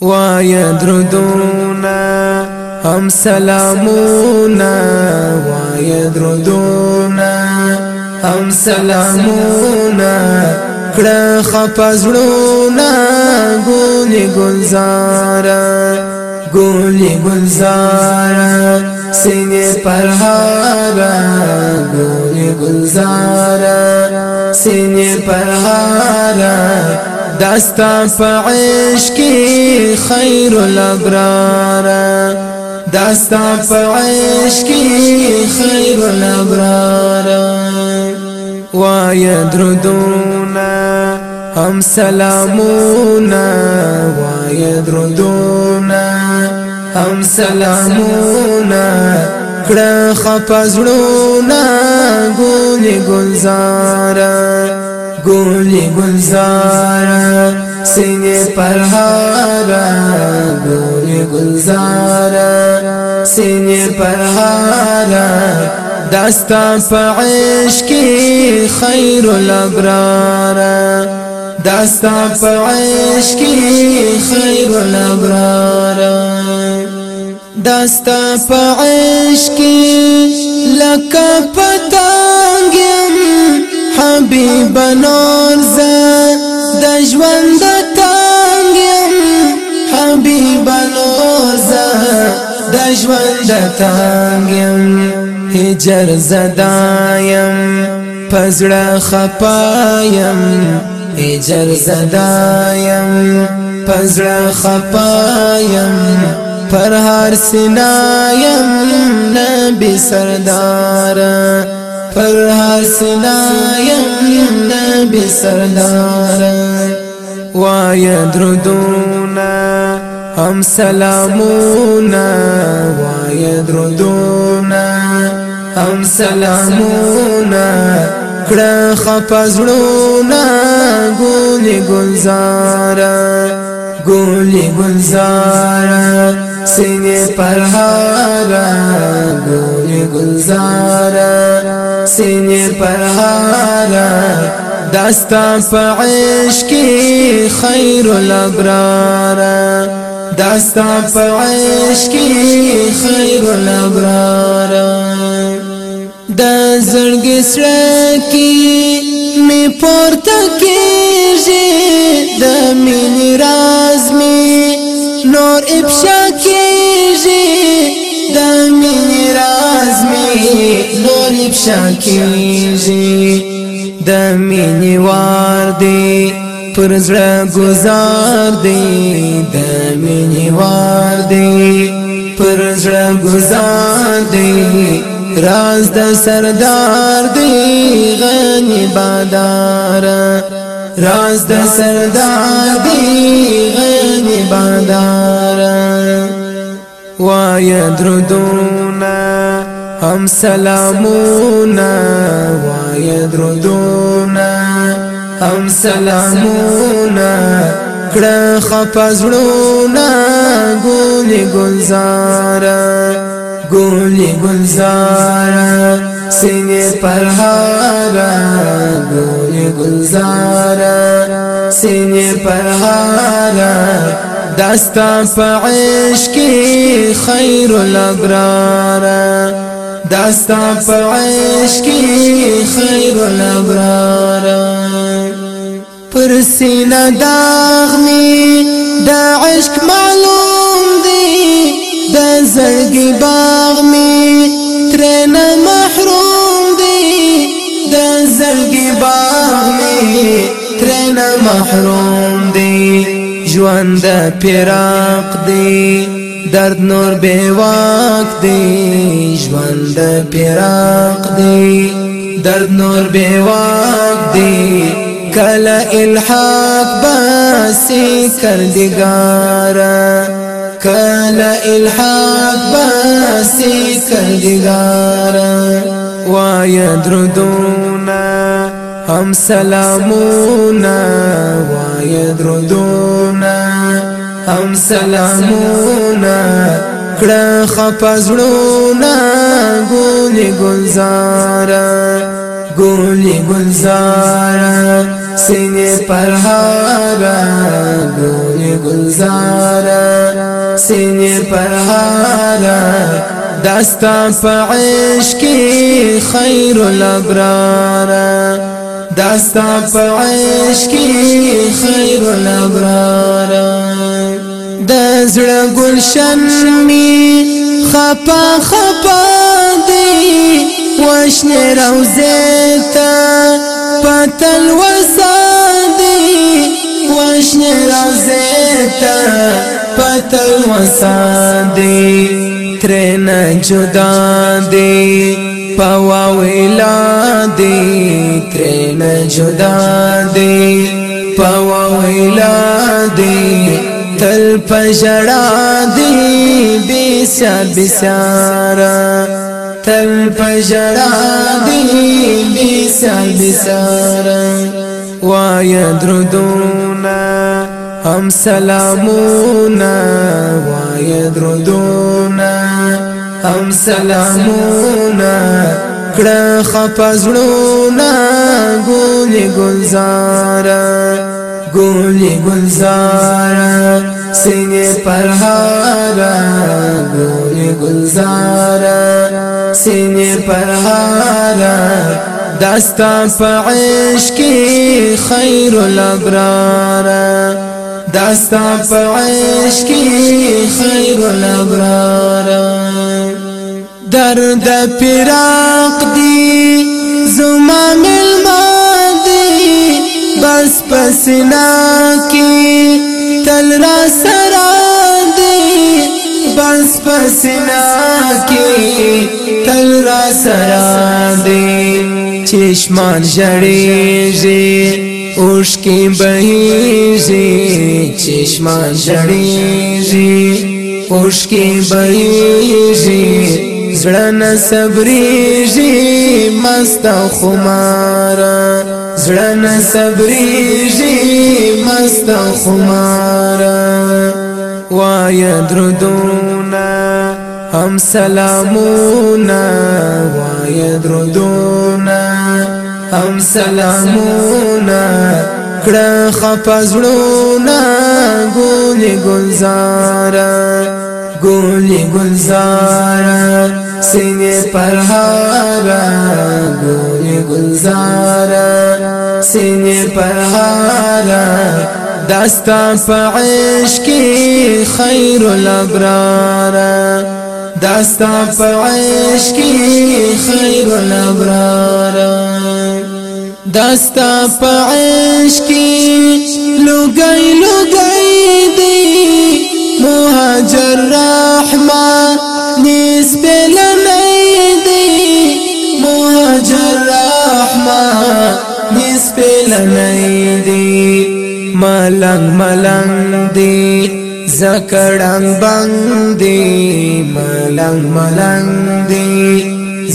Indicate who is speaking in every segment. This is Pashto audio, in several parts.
Speaker 1: وای درودونا هم سلامونا وای درودونا هم سلامونا کړه خپزړونا ګونی ګلزارا ګونی ګلزارا سینې پرهارا ګونی ګلزارا سینې پرهارا دستا فعش کی خیر الابرار دستا فعش کی خیر الابرار وای درودونا هم سلامونا وای درودونا هم سلامونا کړه خپزړونا ګونې ګلزارا گل گلزار سینه پرهارا گل گلزار سینه پرهارا دستا فعش کی خیر الابرار دستا فعش کی خیر الابرار دستا فعش کی لکه بی بنور زان د ژوند تنگ يم حبيب نور زان د ژوند تنگ يم هجر زدایم پزړه خپایم هجر زدایم پزړه خپایم پر هر سنایم نبی سردار پر حاصلا یم نبی سردار وای درودونا هم سلامونا وای درودونا هم سلامونا کړه خپزړونا ګونی ګلزار ګونی ګلزار سینه پر هارا ګوري گلزارا سینه پر هارا داستا فعش کی خیر الابرار داستا فعش کی خیر الابرار د زړګي سره کی می پورته کیږي د مین راز می نور پشکیږي د مینې راز می نور پشکیږي د مینې وار دی پر زړه گزار دی د مینې وار دی پر زړه گزار دی راز د سردار دی غنی بادار راز د سردادی غیبی بادارا وای درودونا هم سلامونا وای درودونا هم سلامونا کړه خپزړونا ګولې ګلزارا ګولې ګلزارا سینې پر هارا ګل گلزارا سینې پر هارا داستا پعش کی خیر الابرار داستا پعش کی خیر الابرار پر سینه داغ می د عشق معلوم دی د زړګي بار محروم دی جوان دا فراق دی درد نور به واق دی جوان دا فراق دی درد نور به واق دی کله الحاق باسی کردگارا کلا الحاق باسی کردگارا وای درودونا هم سلامونا وای درودونا هم سلامونا کړه خپزړونا ګونی ګلزارا ګونی ګلزارا سینې پرهارا ګونی ګلزارا سینې پرهارا داستا په عشق خیر الابرار داستا پعش کی خیر الابرار د زړه گلشن می خپا خپا دی وشن روزه تا پتل وسادی وشن روزه تا پتل وسادی ترنه جدا دی پوا ویلا دی ترن جدا دی پوا ویلا دی تل پجڑا دی بیسا بیسارا تل پجڑا دی بیسا بیسارا وایا دردونا هم سلامونا وایا دردونا هم سلامونه کړه خپزړونه ګولې گلزارا ګولې گلزارا سینې پرهارا ګولې گلزارا سینې پرهارا داستا فعش کی خیر الابرار داستا فعش کی خیر الابرار درد فراق دی زما ملما دی بس پسنا کی تل را سرا دی بس پسنا کی تل را سرا دی چشمان جڑیږي اوش کی بهیږي چشمان جړیږي اوش کی بهیږي زړه نه صبرېږي مست خمار زړه نه صبرېږي مست خمار وای درودونه هم سلامونه وای درودونه هم سلامونه کړه خپزړونه ګولې ګلزارا ګولې ګلزارا سینې پر هارا ګوري گلزارا سینې پر هارا داستا پعش کی خیر الابرار داستا پعش کی خیر الابرار داستا پعش کی لګی لګی دی مهاجر رحمان نسبه نه دی ملنګ ملنګ دی زکړنګ باندې ملنګ ملنګ دی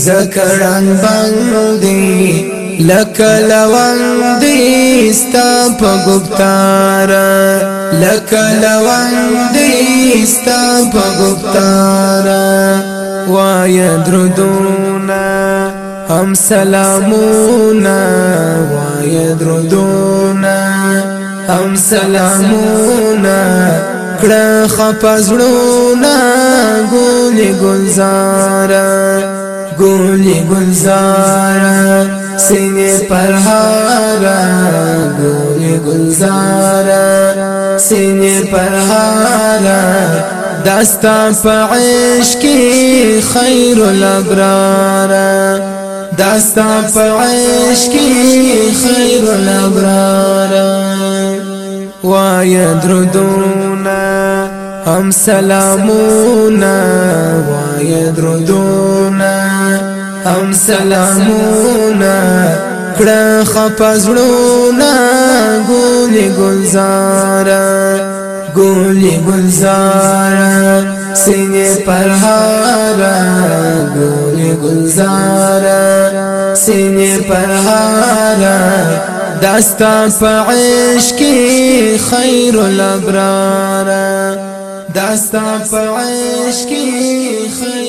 Speaker 1: زکړنګ باندې لکلوان دی ستا په ګپتار لکلوان دی ستا په ګپتار وای درودونه هم سلامونه یې درودونه هم سلامونه کړه خپزړونه ګولې گلزارا ګولې گلزارا سینې پرهارا ګولې گلزارا سینې پرهارا دستا په عشق خیر الابرار داستا پعیش کی خیر الابرار وای درودونا هم سلامونا وای درودونا هم سلامونا کړه خپزړونا ګولې ګلزارا ګولې ګلزارا سینې پرهارا ګولې ګلزارا سینې پهارا داستا پعش کی خیر الابرار
Speaker 2: داستا
Speaker 1: پعش کی خیر